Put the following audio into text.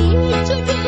你